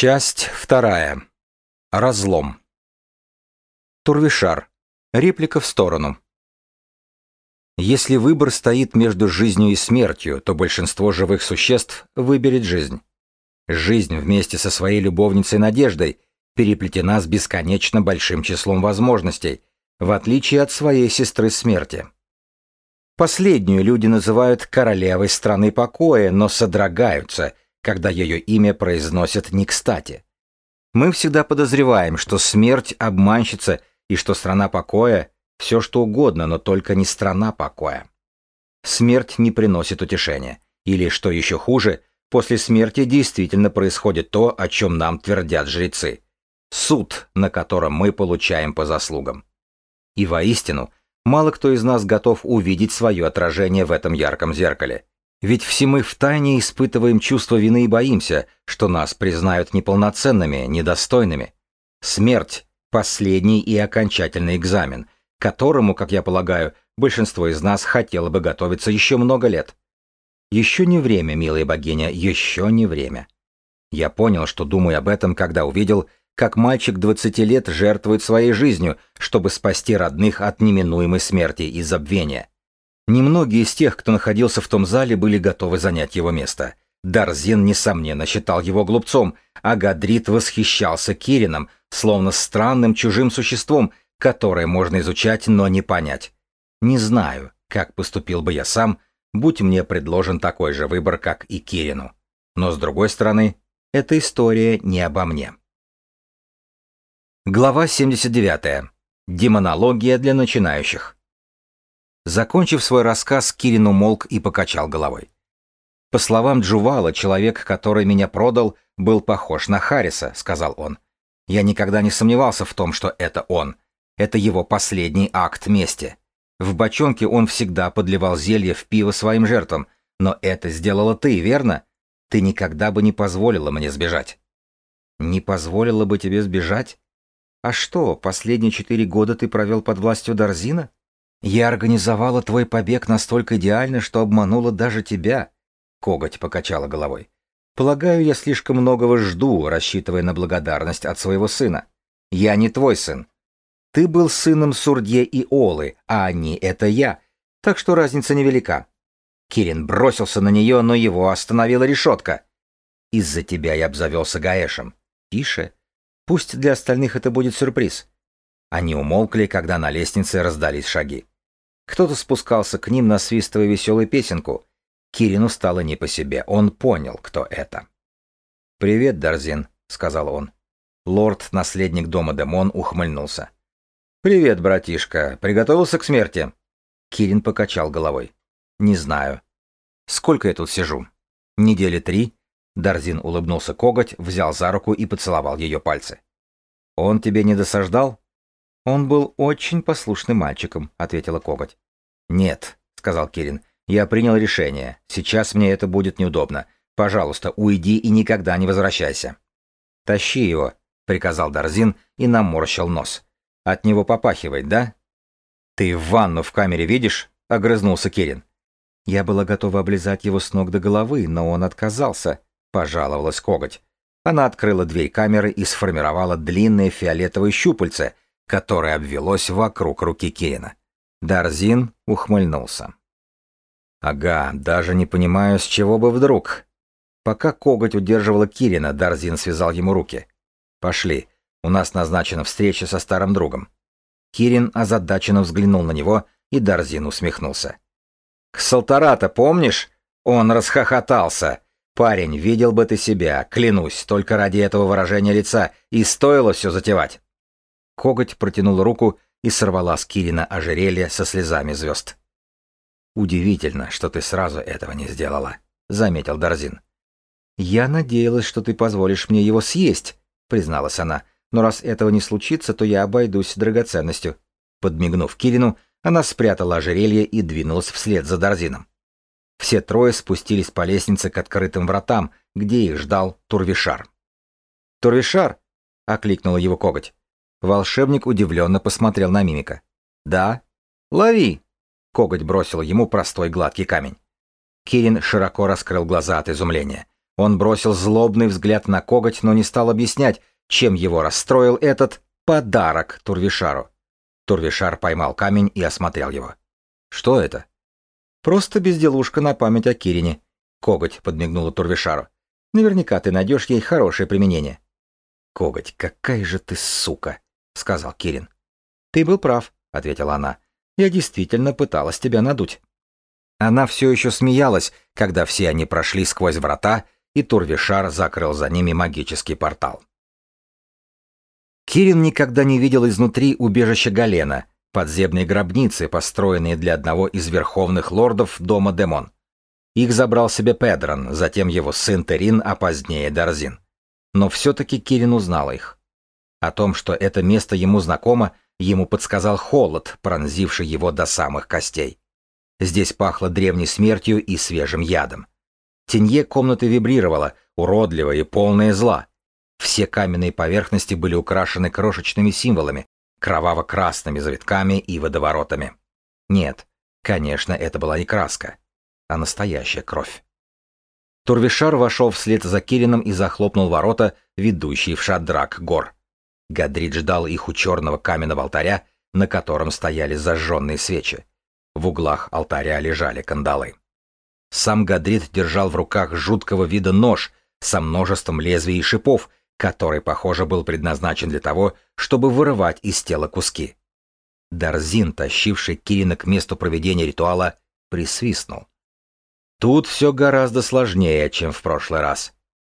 Часть вторая. Разлом. Турвишар. Реплика в сторону. Если выбор стоит между жизнью и смертью, то большинство живых существ выберет жизнь. Жизнь вместе со своей любовницей Надеждой переплетена с бесконечно большим числом возможностей, в отличие от своей сестры смерти. Последнюю люди называют королевой страны покоя, но содрогаются – когда ее имя произносят не кстати. Мы всегда подозреваем, что смерть обманщица и что страна покоя — все что угодно, но только не страна покоя. Смерть не приносит утешения. Или, что еще хуже, после смерти действительно происходит то, о чем нам твердят жрецы. Суд, на котором мы получаем по заслугам. И воистину, мало кто из нас готов увидеть свое отражение в этом ярком зеркале. Ведь все мы втайне испытываем чувство вины и боимся, что нас признают неполноценными, недостойными. Смерть – последний и окончательный экзамен, к которому, как я полагаю, большинство из нас хотело бы готовиться еще много лет. Еще не время, милая богиня, еще не время. Я понял, что думаю об этом, когда увидел, как мальчик 20 лет жертвует своей жизнью, чтобы спасти родных от неминуемой смерти и забвения. Немногие из тех, кто находился в том зале, были готовы занять его место. Дарзин, несомненно, считал его глупцом, а Гадрит восхищался Кирином, словно странным чужим существом, которое можно изучать, но не понять. Не знаю, как поступил бы я сам, будь мне предложен такой же выбор, как и Кирину. Но, с другой стороны, эта история не обо мне. Глава 79. Демонология для начинающих. Закончив свой рассказ, Кирин умолк и покачал головой. «По словам Джувала, человек, который меня продал, был похож на Харриса», — сказал он. «Я никогда не сомневался в том, что это он. Это его последний акт мести. В бочонке он всегда подливал зелье в пиво своим жертвам, но это сделала ты, верно? Ты никогда бы не позволила мне сбежать». «Не позволила бы тебе сбежать? А что, последние четыре года ты провел под властью Дарзина?» Я организовала твой побег настолько идеально, что обманула даже тебя. Коготь покачала головой. Полагаю, я слишком многого жду, рассчитывая на благодарность от своего сына. Я не твой сын. Ты был сыном Сурдье и Олы, а они — это я. Так что разница невелика. Кирин бросился на нее, но его остановила решетка. Из-за тебя я обзавелся Гаэшем. Тише. Пусть для остальных это будет сюрприз. Они умолкли, когда на лестнице раздались шаги. Кто-то спускался к ним, насвистывая веселую песенку. Кирину стало не по себе, он понял, кто это. «Привет, Дарзин», — сказал он. Лорд, наследник дома Демон, ухмыльнулся. «Привет, братишка. Приготовился к смерти?» Кирин покачал головой. «Не знаю. Сколько я тут сижу?» «Недели три?» Дарзин улыбнулся коготь, взял за руку и поцеловал ее пальцы. «Он тебе не досаждал?» «Он был очень послушным мальчиком», — ответила Коготь. «Нет», — сказал Кирин, — «я принял решение. Сейчас мне это будет неудобно. Пожалуйста, уйди и никогда не возвращайся». «Тащи его», — приказал Дарзин и наморщил нос. «От него попахивает, да?» «Ты ванну в камере видишь?» — огрызнулся Кирин. Я была готова облизать его с ног до головы, но он отказался, — пожаловалась Коготь. Она открыла дверь камеры и сформировала длинное фиолетовое щупальце — которое обвелось вокруг руки Кирина. Дарзин ухмыльнулся. «Ага, даже не понимаю, с чего бы вдруг». Пока коготь удерживала Кирина, Дарзин связал ему руки. «Пошли, у нас назначена встреча со старым другом». Кирин озадаченно взглянул на него, и Дарзин усмехнулся. «Ксалтарата, помнишь? Он расхохотался. Парень, видел бы ты себя, клянусь, только ради этого выражения лица, и стоило все затевать». Коготь протянула руку и сорвала с Кирина ожерелье со слезами звезд. «Удивительно, что ты сразу этого не сделала», — заметил Дарзин. «Я надеялась, что ты позволишь мне его съесть», — призналась она. «Но раз этого не случится, то я обойдусь драгоценностью». Подмигнув Кирину, она спрятала ожерелье и двинулась вслед за Дарзином. Все трое спустились по лестнице к открытым вратам, где их ждал Турвишар. «Турвишар!» — окликнула его коготь. Волшебник удивленно посмотрел на мимика. «Да?» «Лови!» Коготь бросил ему простой гладкий камень. Кирин широко раскрыл глаза от изумления. Он бросил злобный взгляд на коготь, но не стал объяснять, чем его расстроил этот подарок Турвишару. Турвишар поймал камень и осмотрел его. «Что это?» «Просто безделушка на память о Кирине», — коготь подмигнула Турвишару. «Наверняка ты найдешь ей хорошее применение». «Коготь, какая же ты сука!» — сказал Кирин. «Ты был прав», — ответила она. «Я действительно пыталась тебя надуть». Она все еще смеялась, когда все они прошли сквозь врата, и Турвишар закрыл за ними магический портал. Кирин никогда не видел изнутри убежища Галена, подземной гробницы, построенные для одного из верховных лордов дома Демон. Их забрал себе Педрон, затем его сын Терин, а позднее Дарзин. Но все-таки Кирин узнал их. О том, что это место ему знакомо, ему подсказал холод, пронзивший его до самых костей. Здесь пахло древней смертью и свежим ядом. Тенье комнаты вибрировала, уродливая и полная зла. Все каменные поверхности были украшены крошечными символами, кроваво-красными завитками и водоворотами. Нет, конечно, это была не краска, а настоящая кровь. Турвишар вошел вслед за Кирином и захлопнул ворота, ведущие в Шадрак гор. Гадрид ждал их у черного каменного алтаря, на котором стояли зажженные свечи. В углах алтаря лежали кандалы. Сам Гадрид держал в руках жуткого вида нож со множеством лезвий и шипов, который, похоже, был предназначен для того, чтобы вырывать из тела куски. Дарзин, тащивший Кирина к месту проведения ритуала, присвистнул. Тут все гораздо сложнее, чем в прошлый раз.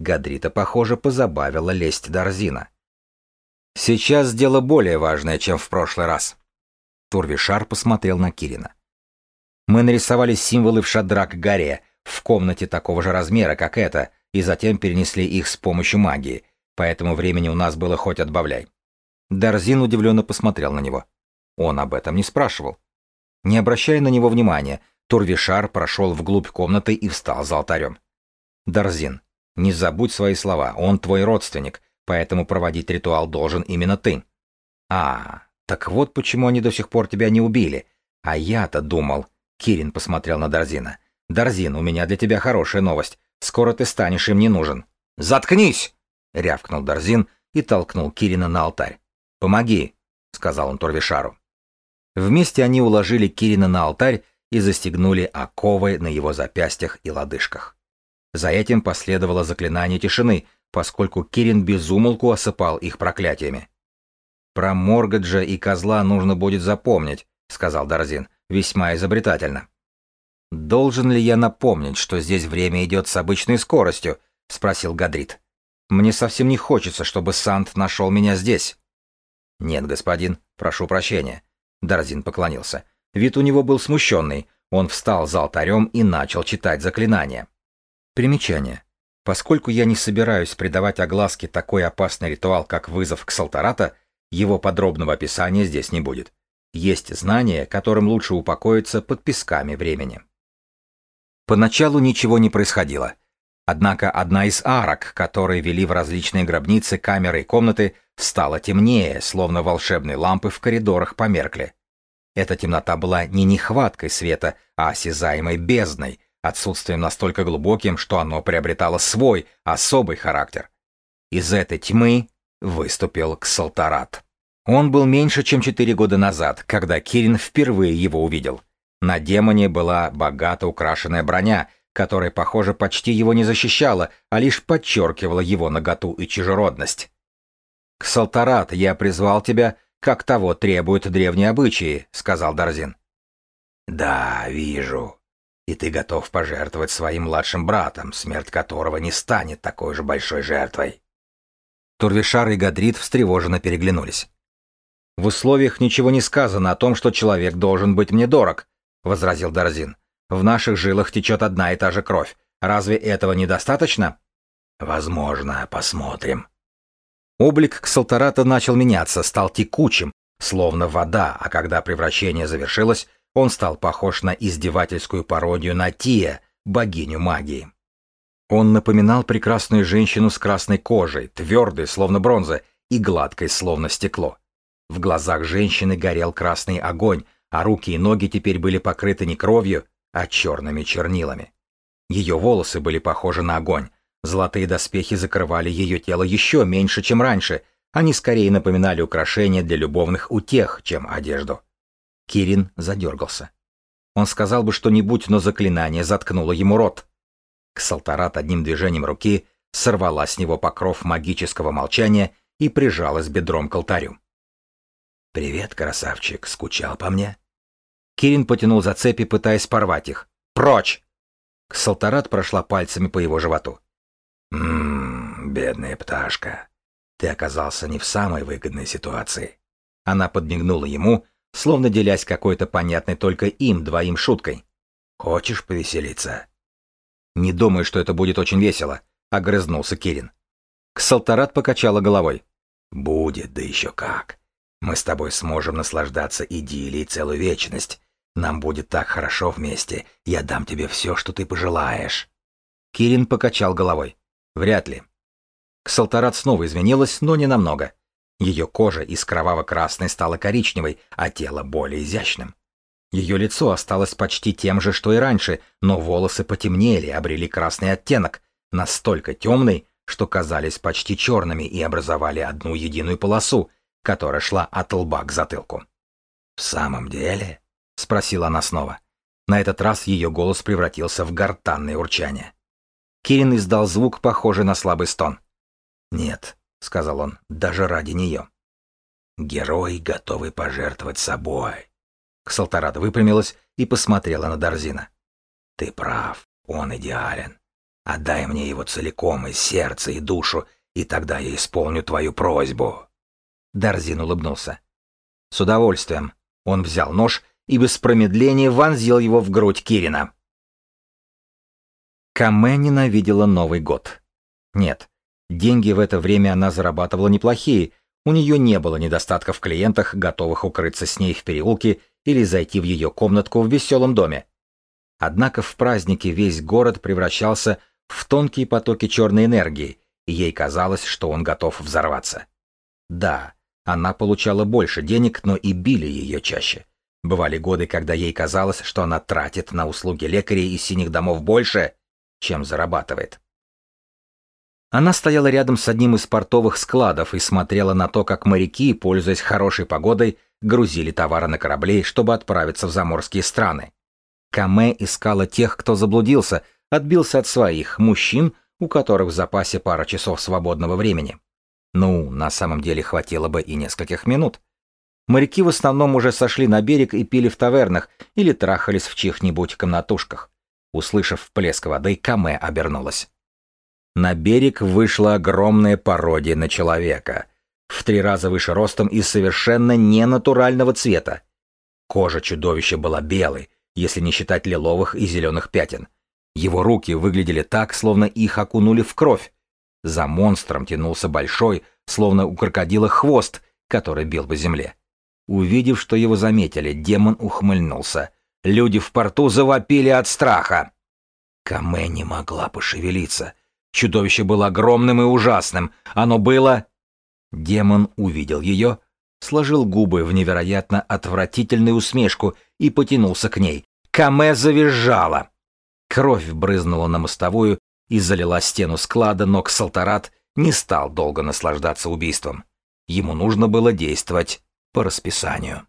Гадрита, похоже, позабавила лесть Дарзина. Сейчас дело более важное, чем в прошлый раз. Турвишар посмотрел на Кирина. Мы нарисовали символы в Шадрак-горе, в комнате такого же размера, как эта, и затем перенесли их с помощью магии, поэтому времени у нас было хоть отбавляй. Дарзин удивленно посмотрел на него. Он об этом не спрашивал. Не обращая на него внимания, Турвишар прошел вглубь комнаты и встал за алтарем. Дарзин, не забудь свои слова, он твой родственник, поэтому проводить ритуал должен именно ты. А, так вот почему они до сих пор тебя не убили. А я-то думал, Кирин посмотрел на Дарзина. «Дарзин, у меня для тебя хорошая новость. Скоро ты станешь им не нужен». «Заткнись!» — рявкнул Дарзин и толкнул Кирина на алтарь. «Помоги!» — сказал он Торвишару. Вместе они уложили Кирина на алтарь и застегнули оковы на его запястьях и лодыжках. За этим последовало заклинание тишины, поскольку Кирин безумолку осыпал их проклятиями. «Про Моргаджа и козла нужно будет запомнить», — сказал Дарзин весьма изобретательно. «Должен ли я напомнить, что здесь время идет с обычной скоростью?» — спросил Гадрит. «Мне совсем не хочется, чтобы Сант нашел меня здесь». «Нет, господин, прошу прощения». Дарзин поклонился. Вид у него был смущенный. Он встал за алтарем и начал читать заклинание. Примечание. Поскольку я не собираюсь придавать огласке такой опасный ритуал, как вызов к Салтарата, его подробного описания здесь не будет. Есть знания, которым лучше упокоиться под песками времени. Поначалу ничего не происходило. Однако одна из арок, которые вели в различные гробницы, камеры и комнаты, стала темнее, словно волшебные лампы в коридорах померкли. Эта темнота была не нехваткой света, а осязаемой бездной, отсутствием настолько глубоким, что оно приобретало свой, особый характер. Из этой тьмы выступил Ксалтарат. Он был меньше, чем четыре года назад, когда Кирин впервые его увидел. На демоне была богато украшенная броня, которая, похоже, почти его не защищала, а лишь подчеркивала его наготу и чужеродность. «Ксалтарат, я призвал тебя, как того требуют древние обычаи», — сказал Дарзин. «Да, вижу. И ты готов пожертвовать своим младшим братом, смерть которого не станет такой же большой жертвой». Турвишар и Гадрит встревоженно переглянулись. В условиях ничего не сказано о том, что человек должен быть мне дорог, возразил Дарзин. В наших жилах течет одна и та же кровь. Разве этого недостаточно? Возможно, посмотрим. Облик Ксалтарата начал меняться, стал текучим, словно вода, а когда превращение завершилось, он стал похож на издевательскую пародию на Тия, богиню магии. Он напоминал прекрасную женщину с красной кожей, твердой, словно бронза, и гладкой, словно стекло. В глазах женщины горел красный огонь, а руки и ноги теперь были покрыты не кровью, а черными чернилами. Ее волосы были похожи на огонь, Золотые доспехи закрывали ее тело еще меньше, чем раньше. Они скорее напоминали украшения для любовных утех, чем одежду. Кирин задергался. Он сказал бы что-нибудь, но заклинание заткнуло ему рот. Ксалтарат одним движением руки сорвала с него покров магического молчания и прижалась бедром к алтарю. «Привет, красавчик, скучал по мне?» Кирин потянул за цепи, пытаясь порвать их. «Прочь!» Ксалтарат прошла пальцами по его животу. «Ммм, бедная пташка, ты оказался не в самой выгодной ситуации». Она подмигнула ему, словно делясь какой-то понятной только им двоим шуткой. «Хочешь повеселиться?» «Не думаю, что это будет очень весело», — огрызнулся Кирин. Ксалтарат покачала головой. «Будет, да еще как. Мы с тобой сможем наслаждаться идиллией целую вечность. Нам будет так хорошо вместе. Я дам тебе все, что ты пожелаешь». Кирин покачал головой. «Вряд ли». Ксалтарат снова изменилась, но не намного. Ее кожа из кроваво-красной стала коричневой, а тело более изящным. Ее лицо осталось почти тем же, что и раньше, но волосы потемнели, обрели красный оттенок, настолько темный, что казались почти черными и образовали одну единую полосу, которая шла от лба к затылку. «В самом деле?» — спросила она снова. На этот раз ее голос превратился в гортанное урчание. Кирин издал звук, похожий на слабый стон. «Нет», — сказал он, — «даже ради нее». «Герой, готовый пожертвовать собой». Ксалтарада выпрямилась и посмотрела на Дарзина. «Ты прав, он идеален. Отдай мне его целиком, и сердце, и душу, и тогда я исполню твою просьбу». Дарзин улыбнулся. «С удовольствием». Он взял нож и без промедления вонзил его в грудь Кирина. Каме ненавидела Новый год. Нет, деньги в это время она зарабатывала неплохие, у нее не было недостатка в клиентах, готовых укрыться с ней в переулке или зайти в ее комнатку в веселом доме. Однако в празднике весь город превращался в тонкие потоки черной энергии, и ей казалось, что он готов взорваться. Да, она получала больше денег, но и били ее чаще. Бывали годы, когда ей казалось, что она тратит на услуги лекарей из синих домов больше, чем зарабатывает. Она стояла рядом с одним из портовых складов и смотрела на то, как моряки, пользуясь хорошей погодой, грузили товары на корабли, чтобы отправиться в заморские страны. Каме искала тех, кто заблудился, отбился от своих, мужчин, у которых в запасе пара часов свободного времени. Ну, на самом деле хватило бы и нескольких минут. Моряки в основном уже сошли на берег и пили в тавернах или трахались в чьих-нибудь комнатушках. Услышав плеск воды, Каме обернулась. На берег вышла огромная пародия на человека, в три раза выше ростом и совершенно ненатурального цвета. Кожа чудовища была белой, если не считать лиловых и зеленых пятен. Его руки выглядели так, словно их окунули в кровь. За монстром тянулся большой, словно у крокодила хвост, который бил по земле. Увидев, что его заметили, демон ухмыльнулся. Люди в порту завопили от страха. Каме не могла пошевелиться. Чудовище было огромным и ужасным. Оно было... Демон увидел ее, сложил губы в невероятно отвратительную усмешку и потянулся к ней. Каме завизжала. Кровь брызнула на мостовую и залила стену склада, но Ксалтарат не стал долго наслаждаться убийством. Ему нужно было действовать по расписанию.